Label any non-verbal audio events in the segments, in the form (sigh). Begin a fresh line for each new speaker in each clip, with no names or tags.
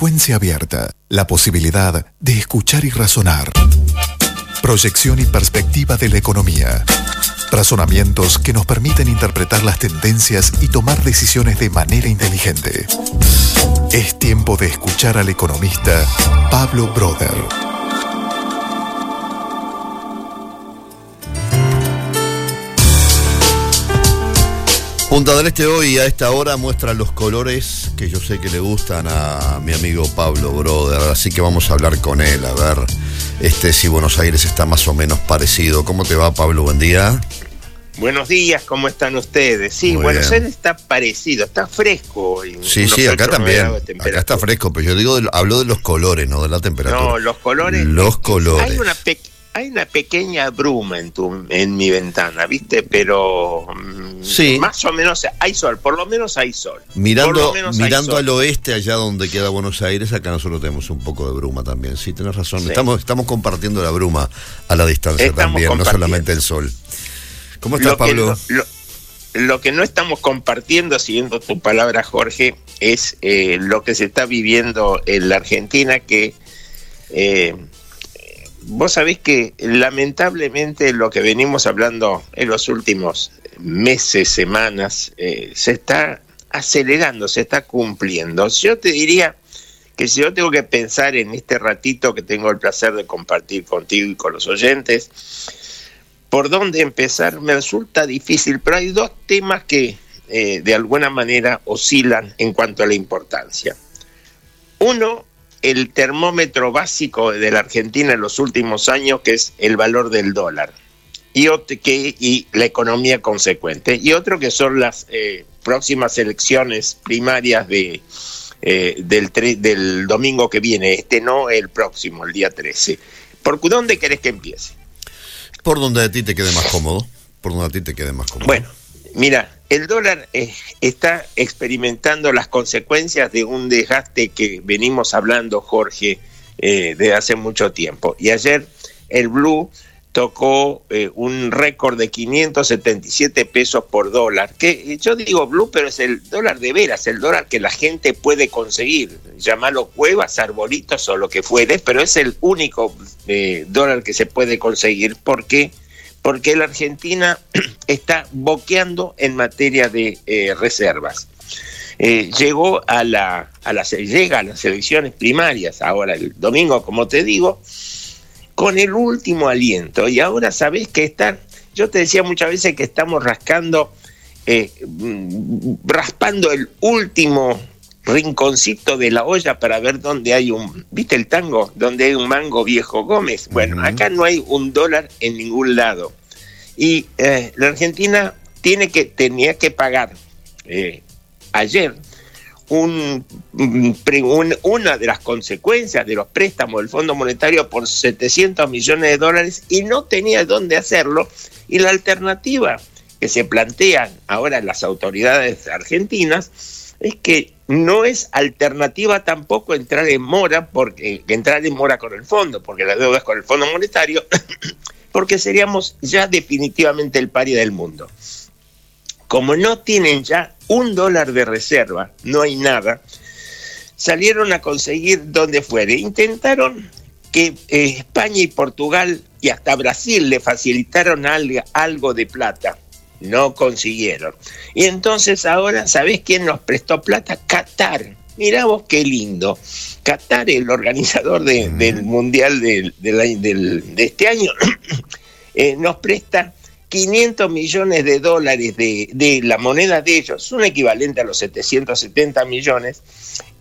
frecuencia abierta, la posibilidad de escuchar y razonar. Proyección y perspectiva de la economía. Razonamientos que nos permiten interpretar las tendencias y tomar decisiones de manera inteligente. Es tiempo de escuchar al economista Pablo Broder.
Punta del Este hoy a esta hora muestra los colores que yo sé que le gustan a mi amigo Pablo Broder, así que vamos a hablar con él, a ver este, si Buenos Aires está más o menos parecido. ¿Cómo te va Pablo? Buen día.
Buenos días, ¿cómo están ustedes? Sí, Buenos Aires está parecido, está fresco. hoy.
Sí, sí, acá también. Acá está fresco, pero yo digo, hablo de los colores, no de la temperatura.
No, los colores.
Los colores.
Hay una pequeña hay una pequeña bruma en, tu, en mi ventana, ¿viste? Pero mm,
sí.
más o menos hay sol, por lo menos hay sol.
Mirando, mirando al oeste, allá donde queda Buenos Aires, acá nosotros tenemos un poco de bruma también. Sí, tienes razón. Estamos, estamos compartiendo la bruma a la distancia también, no solamente el sol. ¿Cómo estás, Pablo?
lo, que no estamos compartiendo, siguiendo tu palabra, Jorge, es eh, lo que se está viviendo en la Argentina, que... Eh, vos sabés que lamentablemente lo que venimos hablando en los últimos meses, semanas, eh, se está acelerando, se está cumpliendo. Yo te diría que si yo tengo que pensar en este ratito que tengo el placer de compartir contigo y con los oyentes, por dónde empezar me resulta difícil, pero hay dos temas que eh, de alguna manera oscilan en cuanto a la importancia. Uno el termómetro básico de la Argentina en los últimos años, que es el valor del dólar, y, que, y la economía consecuente, y otro que son las eh, próximas elecciones primarias de, eh, del, del domingo que viene, este no el próximo, el día 13. ¿Por dónde querés que empiece?
Por donde a ti te quede más cómodo, por donde a ti te quede más cómodo.
Bueno, mira, el dólar eh, está experimentando las consecuencias de un desgaste que venimos hablando, Jorge, eh, de hace mucho tiempo. Y ayer el Blue tocó eh, un récord de 577 pesos por dólar, que yo digo blue, pero es el dólar de veras, el dólar que la gente puede conseguir, llamarlo cuevas, arbolitos o lo que fuere, pero es el único dólar que se puede conseguir porque porque la Argentina (clears throat) está boqueando en materia de eh, reservas. Eh, llegó a la, a llega a las elecciones primarias, ahora el domingo, como te digo, con el último aliento. Y ahora sabés que están, yo te decía muchas veces que estamos rascando, eh, mm, raspando el último rinconcito de la olla para ver dónde hay un, ¿viste el tango? Donde hay un mango viejo Gómez. Bueno, acá no hay un dólar en ningún lado. Y eh, la Argentina tiene que, tenía que pagar eh, ayer un, una de las consecuencias de los préstamos del Fondo Monetario por 700 millones de dólares y no tenía dónde hacerlo. Y la alternativa que se plantean ahora las autoridades argentinas es que no es alternativa tampoco entrar en mora, porque entrar en mora con el fondo, porque la deuda es con el Fondo Monetario, (coughs) porque seríamos ya definitivamente el paria del mundo. Como no tienen ya un dólar de reserva, no hay nada, salieron a conseguir donde fuere. Intentaron que eh, España y Portugal y hasta Brasil le facilitaron algo de plata no consiguieron. Y entonces ahora, ¿sabés quién nos prestó plata? Qatar. Mirá vos qué lindo. Qatar, el organizador del Mundial de, este año, (clears throat) eh, nos presta 500 millones de dólares de, la moneda de ellos, un equivalente a los 770 millones,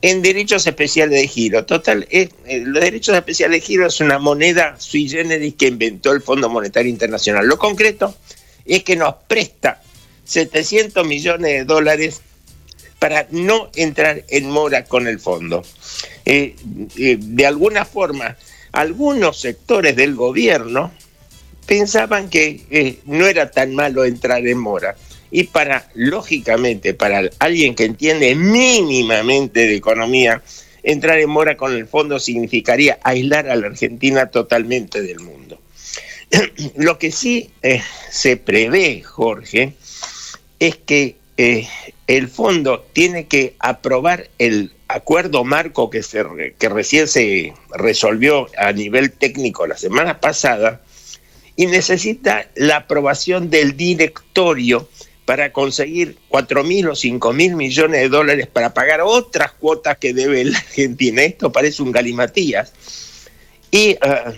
en derechos especiales de giro. Total, eh, los derechos especiales de giro es una moneda sui generis que inventó el Fondo Monetario Internacional. Lo concreto es que nos presta 700 millones de dólares para no entrar en mora con el fondo. Eh, eh, de alguna forma, algunos sectores del gobierno pensaban que eh, no era tan malo entrar en mora. Y para, lógicamente, para alguien que entiende mínimamente de economía, entrar en mora con el fondo significaría aislar a la Argentina totalmente del mundo. (clears throat) Lo que sí se prevé, Jorge, es que el fondo tiene que aprobar el acuerdo marco que, recién se resolvió a nivel técnico la semana pasada y necesita la aprobación del directorio para conseguir 4 mil o 5 mil millones de dólares para pagar otras cuotas que debe la (laughs) Argentina. Esto parece un galimatías. Y uh,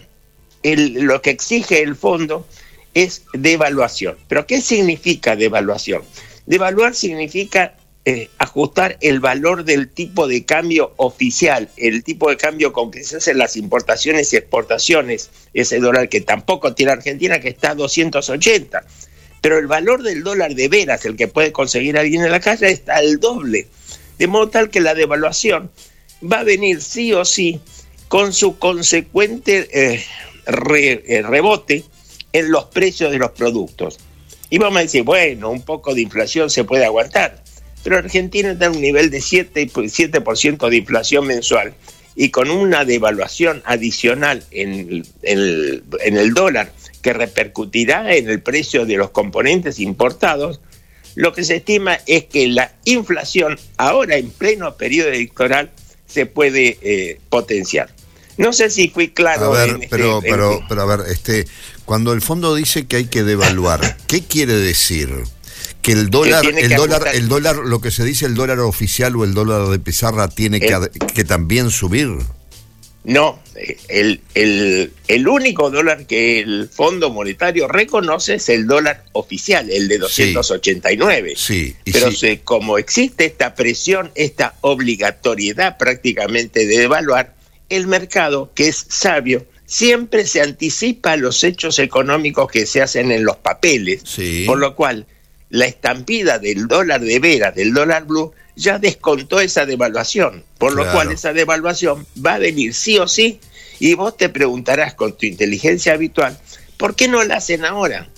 lo que exige el fondo es devaluación. ¿Pero qué significa devaluación? Devaluar significa eh, ajustar el valor del tipo de cambio oficial, el tipo de cambio con que se hacen las importaciones y exportaciones, ese dólar que tampoco tiene Argentina, que está a 280 pero el valor del dólar de veras, el que puede conseguir alguien en la calle, está al doble. De modo tal que la devaluación va a venir sí o sí con su consecuente eh, eh, rebote en los precios de los productos. Y vamos a decir, bueno, un poco de inflación se puede aguantar, pero Argentina está en un nivel de 7%, 7 de inflación mensual y con una devaluación adicional en en el dólar que repercutirá en el precio de los componentes importados, lo que se estima es que la inflación ahora en pleno periodo electoral se puede eh, potenciar. No sé si fui claro.
A ver, este pero, pero, pero a ver, este, cuando el fondo dice que hay que devaluar, (laughs) ¿qué quiere decir? que el dólar, el dólar, el dólar, lo que se dice el dólar oficial o el dólar de pizarra tiene que, que también subir.
No, el, el, único dólar que el Fondo Monetario reconoce es el dólar oficial, el de 289.
Sí,
Pero como existe esta presión, esta obligatoriedad prácticamente de devaluar, el mercado, que es sabio, siempre se anticipa a los hechos económicos que se hacen en los papeles. Por lo cual, la estampida del dólar de veras, del dólar blue, ya descontó esa devaluación, por lo cual esa devaluación va a venir sí o sí, y vos te preguntarás con tu inteligencia habitual, ¿por qué no la hacen ahora?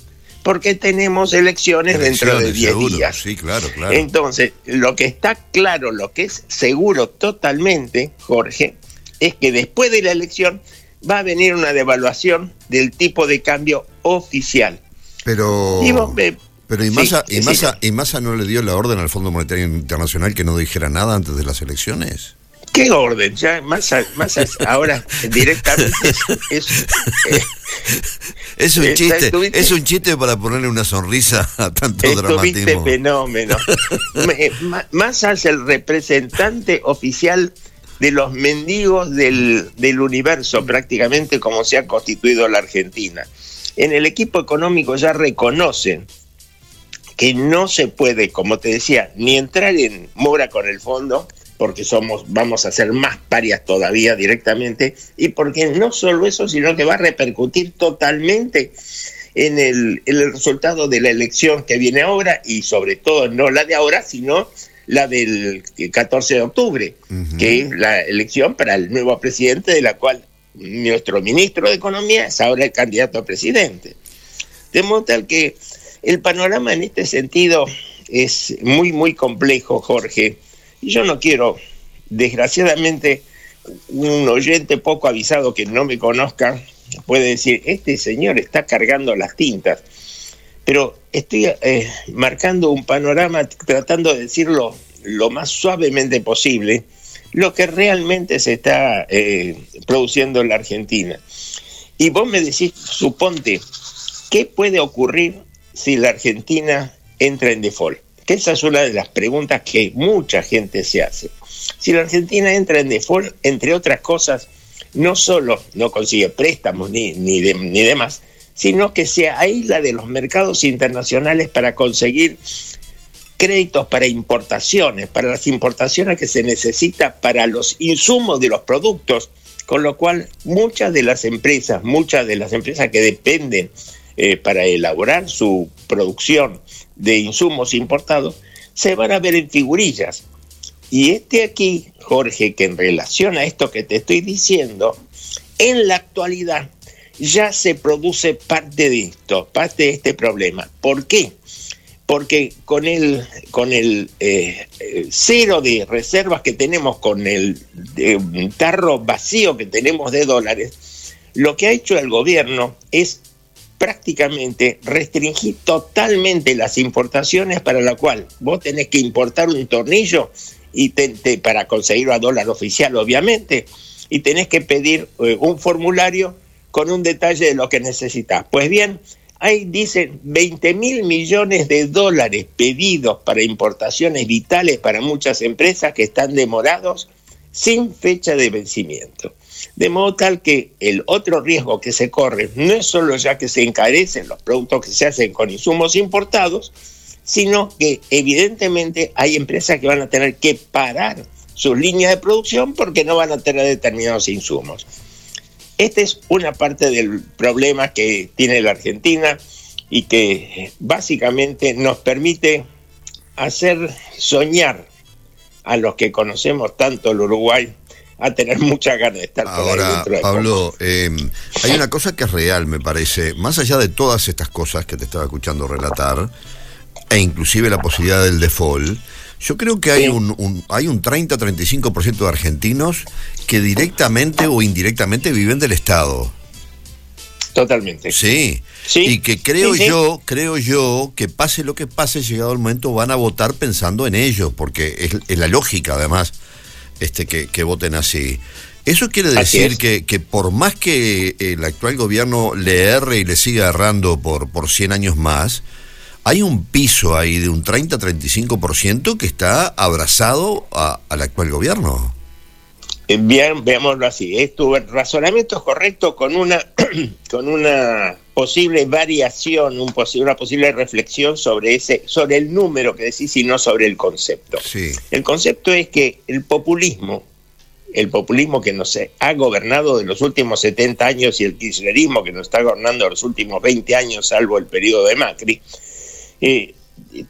Porque tenemos elecciones, dentro de 10 días.
Sí, claro, claro.
Entonces, lo que está claro, lo que es seguro totalmente, Jorge, es que después de la elección va a venir una devaluación del tipo de cambio oficial.
Pero... Pero y Massa, y, Massa, no le dio la orden al Fondo Monetario Internacional que no dijera nada antes de las elecciones.
¿Qué orden? Ya Massa, Massa ahora directamente es,
es, un eh, chiste, es un chiste para ponerle una sonrisa a tanto dramatismo.
fenómeno. (laughs) Massa es el representante oficial de los mendigos del, del universo, prácticamente como se ha constituido la Argentina. En el equipo económico ya reconocen que no se puede, como te decía, ni entrar en mora con el fondo, porque somos, vamos a ser más parias todavía directamente, y porque no solo eso, sino que va a repercutir totalmente en el, el resultado de la elección que viene ahora, y sobre todo no la de ahora, sino la del 14 de octubre, que es la elección para el nuevo presidente, de la cual nuestro ministro de Economía es ahora el candidato a presidente. De modo tal que el panorama en este sentido es muy, muy complejo, Jorge. Y yo no quiero, desgraciadamente, un oyente poco avisado que no me conozca puede decir, este señor está cargando las tintas. Pero estoy eh, marcando un panorama, tratando de decirlo lo más suavemente posible, lo que realmente se está eh, produciendo en la Argentina. Y vos me decís, suponte, ¿qué puede ocurrir si la Argentina entra en default? Que esa es una de las preguntas que mucha gente se hace. Si la Argentina entra en default, entre otras cosas, no solo no consigue préstamos ni, ni, ni demás, sino que se aísla de los mercados internacionales para conseguir créditos para importaciones, para las importaciones que se necesita para los insumos de los productos, con lo cual muchas de las empresas, muchas de las empresas que dependen eh, para elaborar su producción de insumos importados, se van a ver en figurillas. Y este aquí, Jorge, que en relación a esto que te estoy diciendo, en la actualidad ya se produce parte de esto, parte de este problema. ¿Por qué? Porque con el, con el eh, cero de reservas que tenemos, con el tarro vacío que tenemos de dólares, lo que ha hecho el gobierno es prácticamente restringir totalmente las importaciones para la cual vos tenés que importar un tornillo y para conseguirlo a dólar oficial, obviamente, y tenés que pedir eh, un formulario con un detalle de lo que necesitas. Pues bien, hay, dicen, 20 mil millones de dólares pedidos para importaciones vitales para muchas empresas que están demorados sin fecha de vencimiento. De modo tal que el otro riesgo que se corre no es solo ya que se encarecen los productos que se hacen con insumos importados, sino que evidentemente hay empresas que van a tener que parar sus líneas de producción porque no van a tener determinados insumos. Esta es una parte del problema que tiene la Argentina y que básicamente nos permite hacer soñar a los que conocemos tanto el Uruguay a tener mucha ganas de estar
Ahora, por ahí Pablo, em, hay una cosa que es real, me parece, más allá de todas estas cosas que te estaba escuchando relatar, e inclusive la posibilidad del default, yo creo que hay un, hay un 30-35% de argentinos que directamente o indirectamente viven del Estado.
Totalmente.
Sí. Y que creo yo, creo yo que pase lo que pase, llegado el momento van a votar pensando en ellos, porque es, la lógica además este que, que voten así. Eso quiere decir que, que, por más que el actual gobierno le erre y le siga errando por, por 100 años más, hay un piso ahí de un 30-35% que está abrazado al actual gobierno.
Eh, bien, veámoslo así. ¿eh? Tu razonamiento es correcto con una, (clears throat) con una posible variación, un una posible reflexión sobre, ese, sobre el número que decís y no sobre el concepto. El concepto es que el populismo, el populismo que nos ha gobernado de los últimos 70 años y el kirchnerismo que nos está gobernando de los últimos 20 años, salvo el periodo de Macri, eh,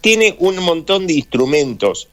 tiene un montón de instrumentos,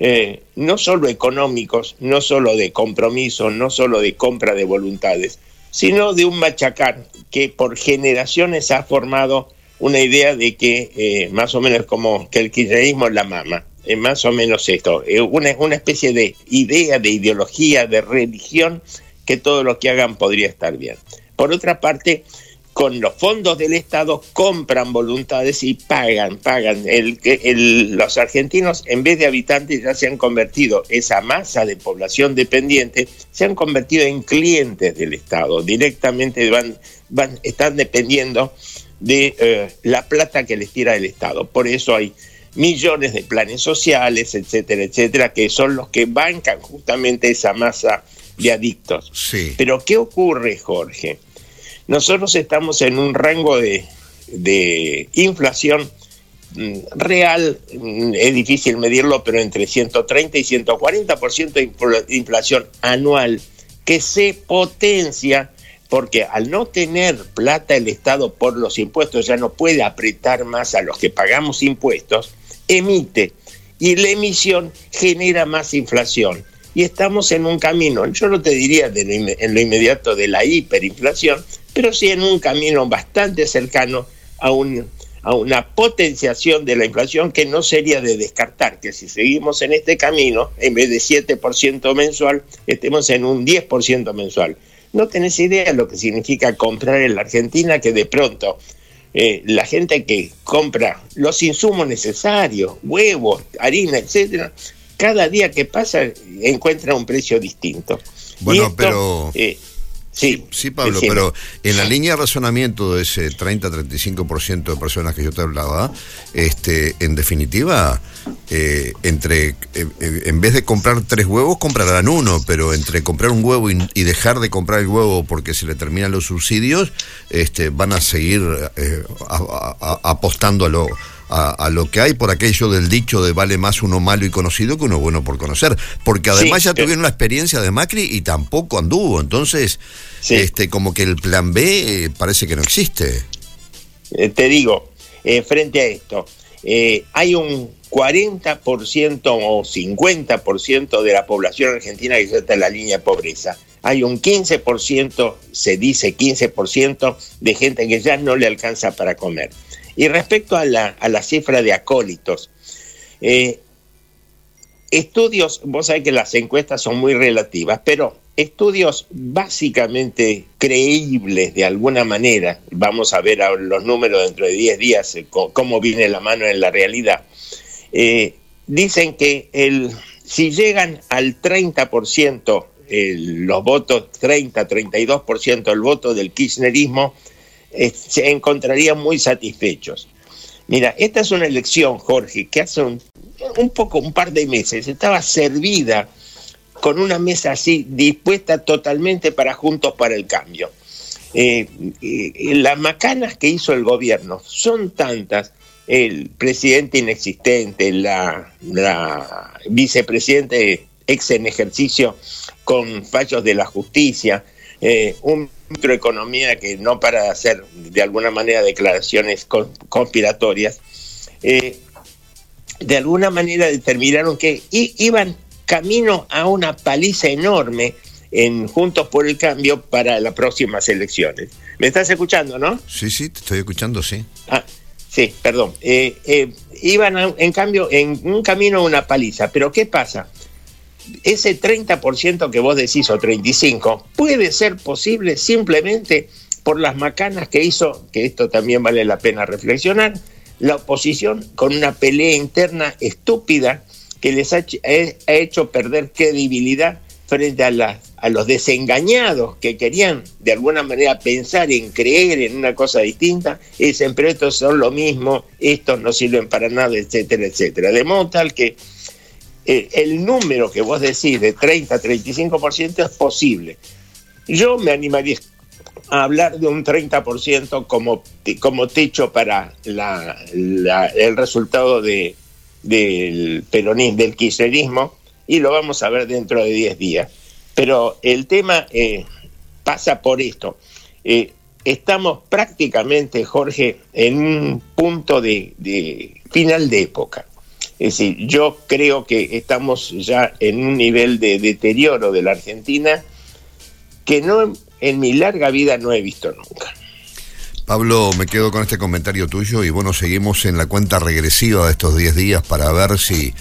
eh, no solo económicos, no solo de compromiso, no solo de compra de voluntades, sino de un machacar que por generaciones ha formado una idea de que eh, más o menos como que el kirchnerismo es la mama, es más o menos esto, una, una especie de idea, de ideología, de religión, que todo lo que hagan podría estar bien. Por otra parte, con los fondos del Estado compran voluntades y pagan, pagan. El, los argentinos, en vez de habitantes, ya se han convertido, esa masa de población dependiente, se han convertido en clientes del Estado. Directamente van, van, están dependiendo de eh, la plata que les tira el Estado. Por eso hay millones de planes sociales, etcétera, etcétera, que son los que bancan justamente esa masa de adictos.
Sí.
Pero ¿qué ocurre, Jorge? Nosotros estamos en un rango de, inflación mm, real, mm, es difícil medirlo, pero entre 130 y 140% de inflación anual que se potencia porque al no tener plata el Estado por los impuestos, ya no puede apretar más a los que pagamos impuestos, emite y la emisión genera más inflación. Y estamos en un camino, yo no te diría en lo inmediato de la hiperinflación, pero sí en un camino bastante cercano a, un, a una potenciación de la inflación que no sería de descartar, que si seguimos en este camino, en vez de 7% mensual, estemos en un 10% mensual. No tenés idea de lo que significa comprar en la Argentina, que de pronto eh, la gente que compra los insumos necesarios, huevos, harina, etcétera, cada día que pasa encuentra un precio distinto.
Bueno, pero... Eh, Sí, sí, Pablo, pero en la línea de razonamiento de ese 30-35% de personas que yo te hablaba, este, en definitiva, eh, entre eh, eh, en vez de comprar tres huevos, comprarán uno, pero entre comprar un huevo y, dejar de comprar el huevo porque se le terminan los subsidios, este, van a seguir apostando a lo a, lo que hay por aquello del dicho de vale más uno malo y conocido que uno bueno por conocer. Porque además ya tuvieron la experiencia de Macri y tampoco anduvo. Entonces, este como que el plan B eh, parece que no existe.
Eh, te digo, eh, frente a esto, hay un 40% o 50% de la población argentina que está en la línea de pobreza. Hay un 15%, se dice 15% de gente que ya no le alcanza para comer. Y respecto a la, a la cifra de acólitos, eh, estudios, vos sabés que las encuestas son muy relativas, pero estudios básicamente creíbles de alguna manera, vamos a ver los números dentro de 10 días, eh, cómo viene la mano en la realidad, eh, dicen que el, si llegan al 30% los votos, 30, 32% del voto del kirchnerismo, eh, se encontrarían muy satisfechos. Mira, esta es una elección, Jorge, que hace un, poco, un par de meses, estaba servida con una mesa así, dispuesta totalmente para Juntos para el Cambio. Eh, eh, las macanas que hizo el gobierno son tantas, el presidente inexistente, la, vicepresidente ex en ejercicio con fallos de la justicia, eh, un microeconomía que no para de hacer de alguna manera declaraciones conspiratorias, eh, de alguna manera determinaron que iban camino a una paliza enorme en Juntos por el Cambio para las próximas elecciones. ¿Me estás escuchando, no?
Sí, sí, te estoy escuchando, sí.
Ah, sí, perdón. Eh, iban, en cambio, en un camino a una paliza. Pero ¿qué pasa? Ese 30% que vos decís o 35% puede ser posible simplemente por las macanas que hizo, que esto también vale la pena reflexionar, la oposición con una pelea interna estúpida que les ha, hecho perder credibilidad frente a, a los desengañados que querían de alguna manera pensar en creer en una cosa distinta, y dicen, pero estos son lo mismo, estos no sirven para nada, etcétera, etcétera. De modo tal que eh, el número que vos decís de 30-35% es posible. Yo me animaría a hablar de un 30% como, como techo para el resultado de, del peronismo, del kirchnerismo, y lo vamos a ver dentro de 10 días. Pero el tema eh, pasa por esto. Eh, estamos prácticamente, Jorge, en un punto de final de época. Es decir, yo creo que estamos ya en un nivel de deterioro de la Argentina que no en mi larga vida no he visto nunca.
Pablo, me quedo con este comentario tuyo y bueno, seguimos en la cuenta regresiva de estos 10 días para ver si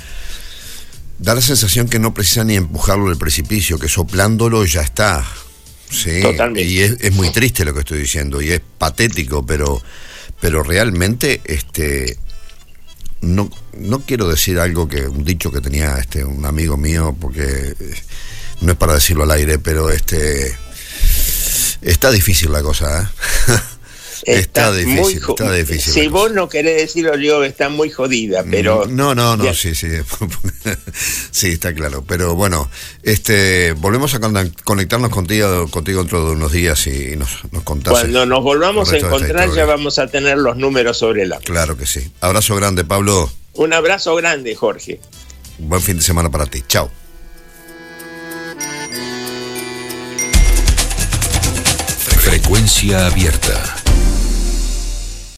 da la sensación que no precisa ni empujarlo al precipicio, que soplándolo ya está. Sí, Totalmente. y es, es, muy triste lo que estoy diciendo y es patético, pero, pero realmente este, no, no quiero decir algo que, un dicho que tenía este, un amigo mío, porque eh, no es para decirlo al aire, pero este está difícil la cosa, ¿eh? (laughs)
Está, difícil, está difícil. Si vos no querés decirlo yo, está muy jodida, mm, pero...
No, no, no, sí, sí. (laughs) sí, está claro. Pero bueno, este volvemos a conectarnos contigo, contigo dentro de unos días y nos, nos contás.
Cuando nos volvamos a encontrar ya vamos a tener los números sobre la...
Claro que sí. Abrazo grande, Pablo.
Un abrazo grande, Jorge.
buen fin de semana para ti. Chao.
Frecuencia abierta.